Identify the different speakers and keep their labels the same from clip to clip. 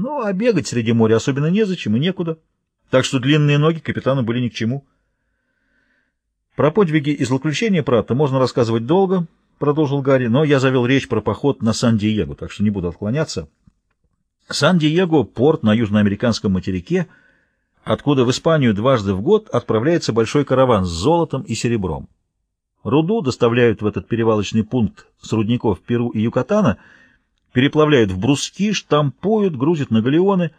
Speaker 1: Ну, а бегать среди моря особенно незачем и некуда. Так что длинные ноги капитану были ни к чему. Про подвиги и злоключения Пратта можно рассказывать долго, продолжил Гарри, но я завел речь про поход на Сан-Диего, так что не буду отклоняться. Сан-Диего — порт на южноамериканском материке, откуда в Испанию дважды в год отправляется большой караван с золотом и серебром. Руду доставляют в этот перевалочный пункт с рудников Перу и Юкатана, переплавляют в бруски, штампуют, грузят на галеоны.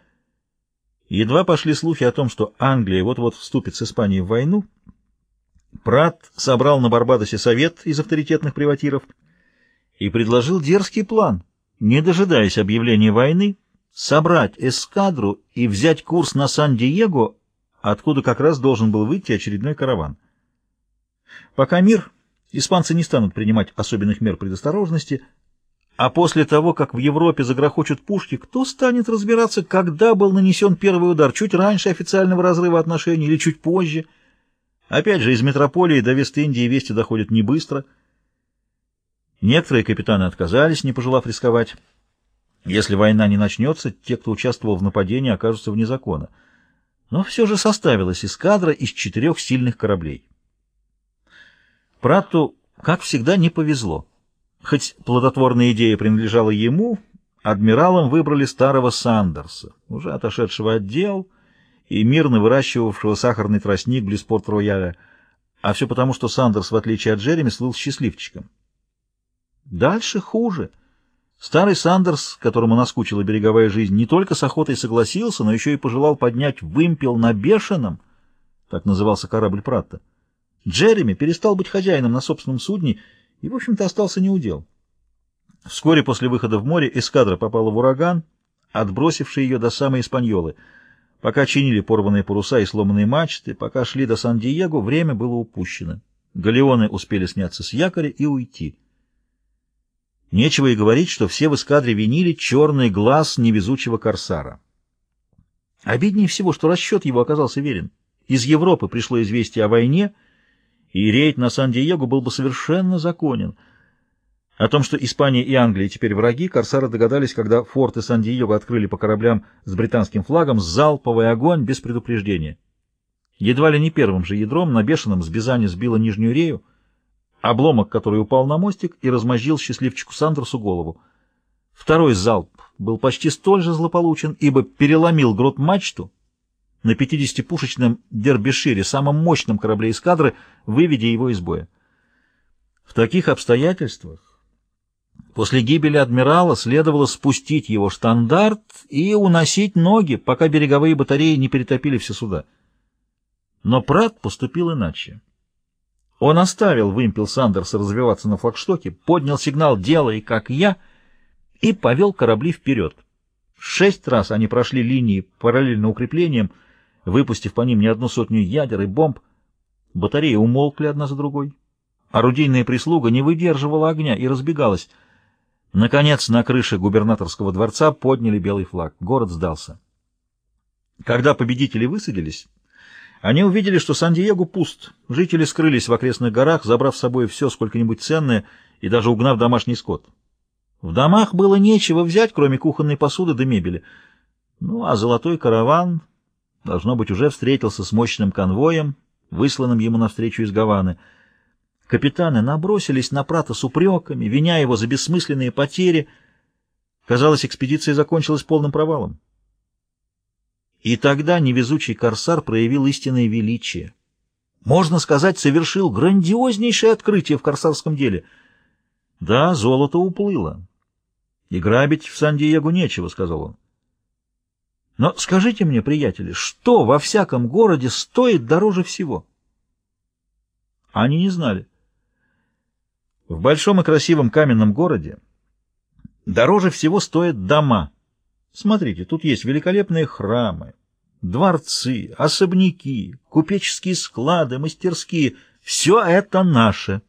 Speaker 1: Едва пошли слухи о том, что Англия вот-вот вступит с Испанией в войну, Прат собрал на Барбадосе совет из авторитетных приватиров и предложил дерзкий план, не дожидаясь объявления войны, собрать эскадру и взять курс на Сан-Диего, откуда как раз должен был выйти очередной караван. Пока мир, испанцы не станут принимать особенных мер предосторожности, а после того, как в Европе загрохочут пушки, кто станет разбираться, когда был нанесен первый удар, чуть раньше официального разрыва отношений или чуть позже? Опять же, из метрополии до Вест-Индии вести доходят не быстро. Некоторые капитаны отказались, не пожелав рисковать. Если война не начнется, те, кто участвовал в нападении, окажутся вне закона. Но все же составилась эскадра из четырех сильных кораблей. Прату, как всегда, не повезло. Хоть плодотворная идея принадлежала ему, адмиралом выбрали старого Сандерса, уже отошедшего от дел и мирно выращивавшего сахарный тростник близ Порт-Рояля, а все потому, что Сандерс, в отличие от Джереми, слыл счастливчиком. Дальше хуже. Старый Сандерс, которому наскучила береговая жизнь, не только с охотой согласился, но еще и пожелал поднять вымпел на бешеном, так назывался корабль Пратта. Джереми перестал быть хозяином на собственном судне и, в общем-то, остался неудел. Вскоре после выхода в море эскадра попала в ураган, отбросивший ее до самой Испаньолы. Пока чинили порванные паруса и сломанные мачты, пока шли до Сан-Диего, время было упущено. Галеоны успели сняться с якоря и уйти. Нечего и говорить, что все в эскадре винили черный глаз невезучего корсара. Обиднее всего, что расчет его оказался верен. Из Европы пришло известие о войне — и рейд на Сан-Диего был бы совершенно законен. О том, что Испания и Англия теперь враги, корсары догадались, когда форты Сан-Диего открыли по кораблям с британским флагом залповый огонь без предупреждения. Едва ли не первым же ядром на бешеном с Бизани сбило нижнюю рею, обломок, который упал на мостик и размозжил счастливчику Сандерсу голову. Второй залп был почти столь же злополучен, ибо переломил грот мачту, на 50-пушечном Дербишире, самом мощном корабле эскадры, выведя его из боя. В таких обстоятельствах после гибели адмирала следовало спустить его штандарт и уносить ноги, пока береговые батареи не перетопили все суда. Но Прат поступил иначе. Он оставил вымпел Сандерса развиваться на флагштоке, поднял сигнал «делай, как я» и повел корабли вперед. Шесть раз они прошли линии параллельно укреплениям, выпустив по ним не одну сотню ядер и бомб. Батареи умолкли одна за другой. Орудийная прислуга не выдерживала огня и разбегалась. Наконец, на крыше губернаторского дворца подняли белый флаг. Город сдался. Когда победители высадились, они увидели, что Сан-Диего пуст. Жители скрылись в окрестных горах, забрав с собой все сколько-нибудь ценное и даже угнав домашний скот. В домах было нечего взять, кроме кухонной посуды да мебели. Ну, а золотой караван Должно быть, уже встретился с мощным конвоем, высланным ему навстречу из Гаваны. Капитаны набросились на Прата с упреками, виня его за бессмысленные потери. Казалось, экспедиция закончилась полным провалом. И тогда невезучий корсар проявил истинное величие. Можно сказать, совершил грандиознейшее открытие в корсарском деле. Да, золото уплыло. И грабить в Сан-Диего нечего, — сказал он. Но скажите мне, приятели, что во всяком городе стоит дороже всего? Они не знали. В большом и красивом каменном городе дороже всего стоят дома. Смотрите, тут есть великолепные храмы, дворцы, особняки, купеческие склады, мастерские. Все это наше.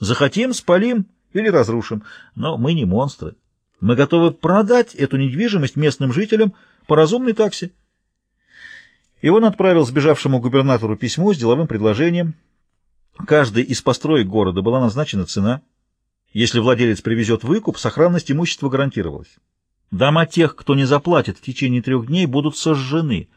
Speaker 1: Захотим — спалим или разрушим. Но мы не монстры. Мы готовы продать эту недвижимость местным жителям — по разумной таксе. И он отправил сбежавшему губернатору письмо с деловым предложением. Каждой из построек города была назначена цена. Если владелец привезет выкуп, сохранность имущества гарантировалась. Дома тех, кто не заплатит в течение трех дней, будут сожжены.